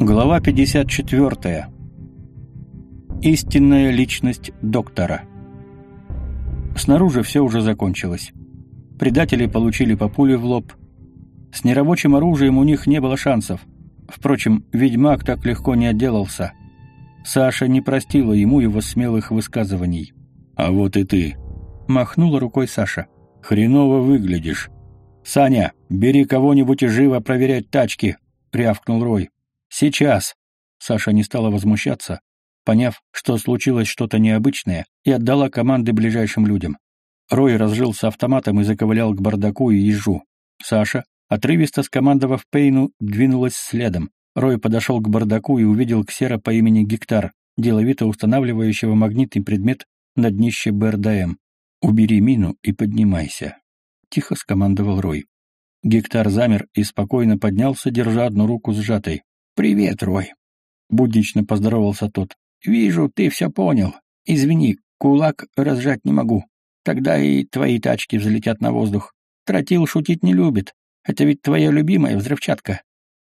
Глава 54. Истинная личность доктора. Снаружи все уже закончилось. Предатели получили по пуле в лоб. С нерабочим оружием у них не было шансов. Впрочем, ведьмак так легко не отделался. Саша не простила ему его смелых высказываний. «А вот и ты», — махнула рукой Саша. «Хреново выглядишь». «Саня, бери кого-нибудь и живо проверять тачки», — рявкнул Рой. «Сейчас!» Саша не стала возмущаться, поняв, что случилось что-то необычное, и отдала команды ближайшим людям. Рой разжился автоматом и заковылял к бардаку и ежу. Саша, отрывисто скомандовав Пейну, двинулась следом. Рой подошел к бардаку и увидел ксера по имени Гектар, деловито устанавливающего магнитный предмет на днище БРДМ. «Убери мину и поднимайся», — тихо скомандовал Рой. Гектар замер и спокойно поднялся, держа одну руку сжатой. «Привет, Рой!» — буднично поздоровался тот. «Вижу, ты все понял. Извини, кулак разжать не могу. Тогда и твои тачки взлетят на воздух. Тротил шутить не любит. Это ведь твоя любимая взрывчатка».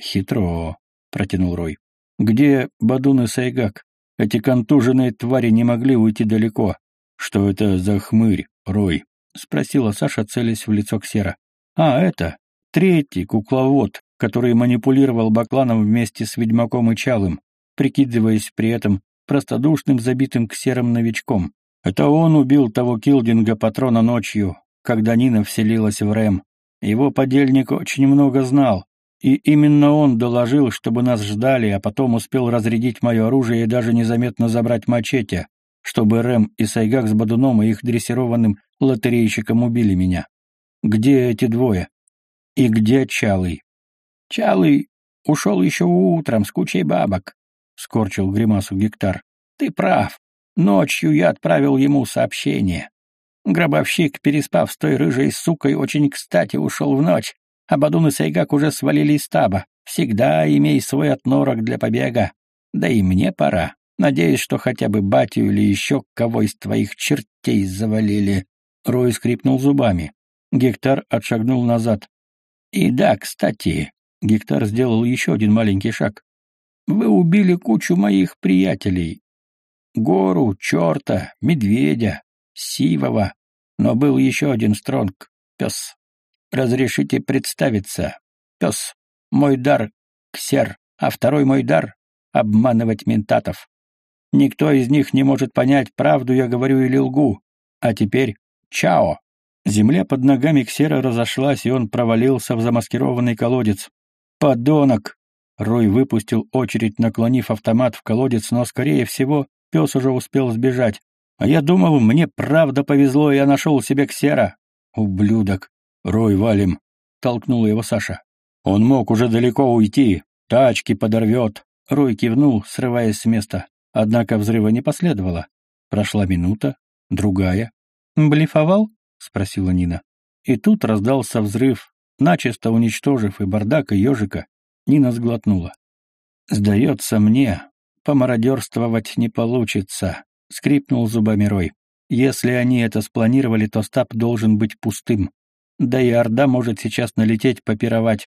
«Хитро», — протянул Рой. «Где Бадун и Сайгак? Эти контуженные твари не могли уйти далеко. Что это за хмырь, Рой?» — спросила Саша, целясь в лицо Ксера. «А, это, третий кукловод, который манипулировал Бакланом вместе с ведьмаком и Чалым, прикидываясь при этом простодушным забитым ксером новичком. Это он убил того Килдинга патрона ночью, когда Нина вселилась в Рэм. Его подельник очень много знал, и именно он доложил, чтобы нас ждали, а потом успел разрядить мое оружие и даже незаметно забрать мачете, чтобы Рэм и Сайгак с Бадуном и их дрессированным лотерейщиком убили меня. Где эти двое? И где Чалый? Чалый ушел еще утром с кучей бабок, — скорчил гримасу гектар. Ты прав. Ночью я отправил ему сообщение. Гробовщик, переспав с той рыжей сукой, очень кстати ушел в ночь, а Бадун и Сайгак уже свалили из таба. Всегда имей свой отнорок для побега. Да и мне пора. Надеюсь, что хотя бы батю или еще кого из твоих чертей завалили. Рой скрипнул зубами. Гектар отшагнул назад. И да, кстати, Гектар сделал еще один маленький шаг. «Вы убили кучу моих приятелей. Гору, черта, медведя, сивого. Но был еще один стронг, пес. Разрешите представиться. Пес. Мой дар — ксер, а второй мой дар — обманывать ментатов. Никто из них не может понять, правду я говорю или лгу. А теперь чао!» Земля под ногами Ксера разошлась, и он провалился в замаскированный колодец. «Подонок!» Рой выпустил очередь, наклонив автомат в колодец, но, скорее всего, пес уже успел сбежать. А я думал, мне правда повезло, я нашел себе ксера. «Ублюдок!» «Рой, валим!» — толкнула его Саша. «Он мог уже далеко уйти. Тачки подорвет!» Рой кивнул, срываясь с места. Однако взрыва не последовало. Прошла минута, другая. «Блефовал?» — спросила Нина. И тут раздался взрыв, Начисто уничтожив и бардак, и ежика, Нина сглотнула. «Сдается мне, помародерствовать не получится», — скрипнул зубами Рой. «Если они это спланировали, то стаб должен быть пустым. Да и Орда может сейчас налететь, попировать.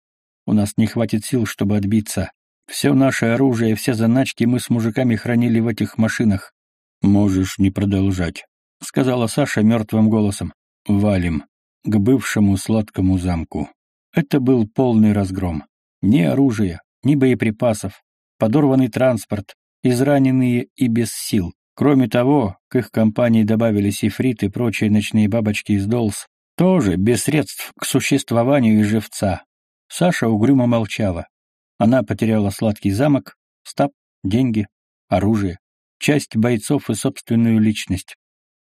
У нас не хватит сил, чтобы отбиться. Все наше оружие, все заначки мы с мужиками хранили в этих машинах». «Можешь не продолжать», — сказала Саша мертвым голосом. «Валим» к бывшему сладкому замку. Это был полный разгром. Ни оружия, ни боеприпасов, подорванный транспорт, израненные и без сил. Кроме того, к их компании добавились ифрит и прочие ночные бабочки из Долс, тоже без средств к существованию и живца. Саша угрюмо молчала. Она потеряла сладкий замок, стаб, деньги, оружие, часть бойцов и собственную личность.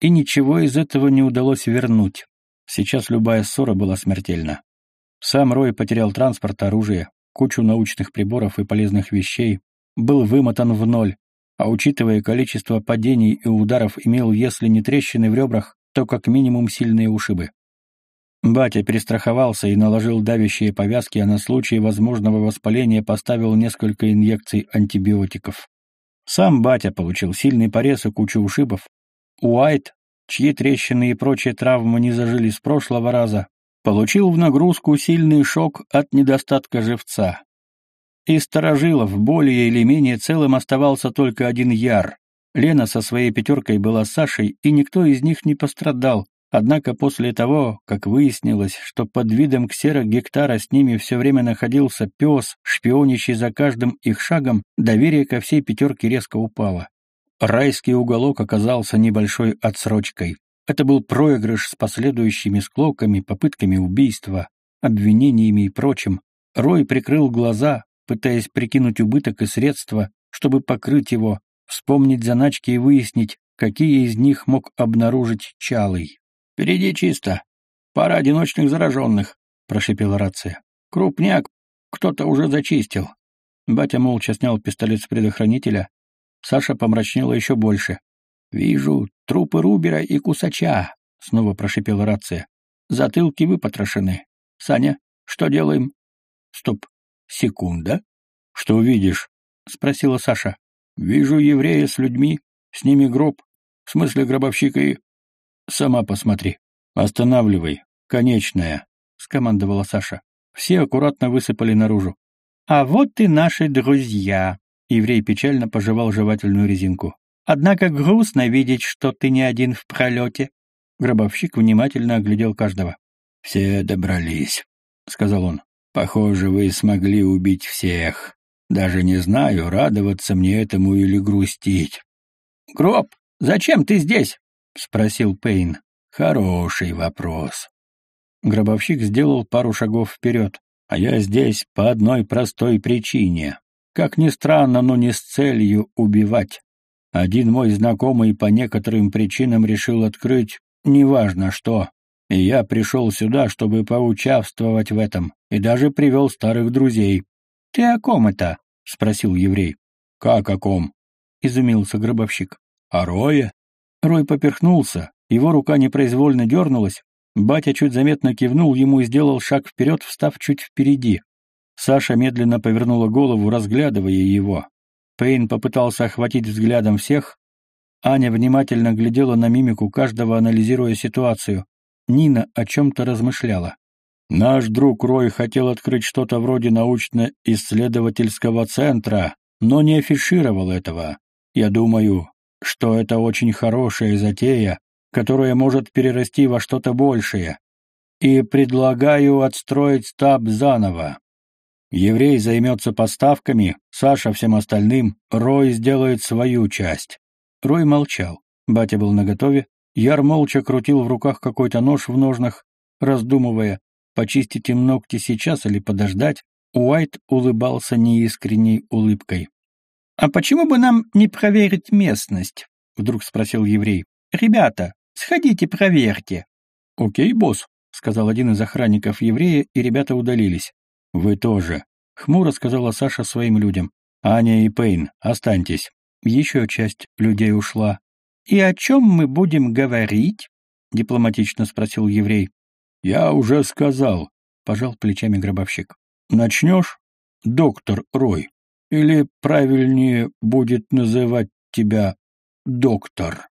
И ничего из этого не удалось вернуть. Сейчас любая ссора была смертельна. Сам Рой потерял транспорт, оружие, кучу научных приборов и полезных вещей, был вымотан в ноль, а учитывая количество падений и ударов, имел, если не трещины в ребрах, то как минимум сильные ушибы. Батя перестраховался и наложил давящие повязки, а на случай возможного воспаления поставил несколько инъекций антибиотиков. Сам батя получил сильный порез и кучу ушибов. Уайт чьи трещины и прочие травмы не зажили с прошлого раза, получил в нагрузку сильный шок от недостатка живца. Из сторожилов более или менее целым оставался только один Яр. Лена со своей пятеркой была с Сашей, и никто из них не пострадал, Однако после того, как выяснилось, что под видом ксера гектара с ними все время находился пес, шпионящий за каждым их шагом, доверие ко всей пятерке резко упало. Райский уголок оказался небольшой отсрочкой. Это был проигрыш с последующими склоками, попытками убийства, обвинениями и прочим. Рой прикрыл глаза, пытаясь прикинуть убыток и средства, чтобы покрыть его, вспомнить заначки и выяснить, какие из них мог обнаружить Чалый. «Впереди чисто. Пара одиночных зараженных», — прошипела рация. «Крупняк кто-то уже зачистил». Батя молча снял пистолет с предохранителя. Саша помрачнела еще больше. «Вижу трупы Рубера и Кусача», — снова прошипела рация. «Затылки выпотрошены. Саня, что делаем?» «Стоп. Секунда. Что видишь?» — спросила Саша. «Вижу еврея с людьми. С ними гроб. В смысле гробовщика и Сама посмотри. Останавливай. Конечная, скомандовала Саша. Все аккуратно высыпали наружу. А вот и наши друзья. Еврей печально пожевал жевательную резинку. Однако грустно видеть, что ты не один в пролете. Гробовщик внимательно оглядел каждого. «Все добрались», — сказал он. «Похоже, вы смогли убить всех. Даже не знаю, радоваться мне этому или грустить». «Гроб, зачем ты здесь?» — спросил Пейн. «Хороший вопрос». Гробовщик сделал пару шагов вперед. «А я здесь по одной простой причине. Как ни странно, но не с целью убивать. Один мой знакомый по некоторым причинам решил открыть неважно что, и я пришел сюда, чтобы поучаствовать в этом, и даже привел старых друзей». «Ты о ком это?» — спросил еврей. «Как о ком?» — изумился гробовщик. «О Рое?» Рой поперхнулся, его рука непроизвольно дернулась, батя чуть заметно кивнул ему и сделал шаг вперед, встав чуть впереди. Саша медленно повернула голову, разглядывая его. Пейн попытался охватить взглядом всех. Аня внимательно глядела на мимику каждого, анализируя ситуацию. Нина о чем-то размышляла. «Наш друг Рой хотел открыть что-то вроде научно-исследовательского центра, но не афишировал этого. Я думаю, что это очень хорошая затея, которая может перерасти во что-то большее. И предлагаю отстроить стаб заново. Еврей займется поставками, Саша всем остальным, Рой сделает свою часть. Рой молчал. Батя был наготове. Яр молча крутил в руках какой-то нож в ножнах, раздумывая, почистить им ногти сейчас или подождать. Уайт улыбался неискренней улыбкой. «А почему бы нам не проверить местность?» — вдруг спросил еврей. «Ребята, сходите проверьте». «Окей, босс», — сказал один из охранников еврея, и ребята удалились. «Вы тоже», — хмуро сказала Саша своим людям. «Аня и Пейн, останьтесь». Еще часть людей ушла. «И о чем мы будем говорить?» — дипломатично спросил еврей. «Я уже сказал», — пожал плечами гробовщик. «Начнешь, доктор Рой?» Или правильнее будет называть тебя доктор?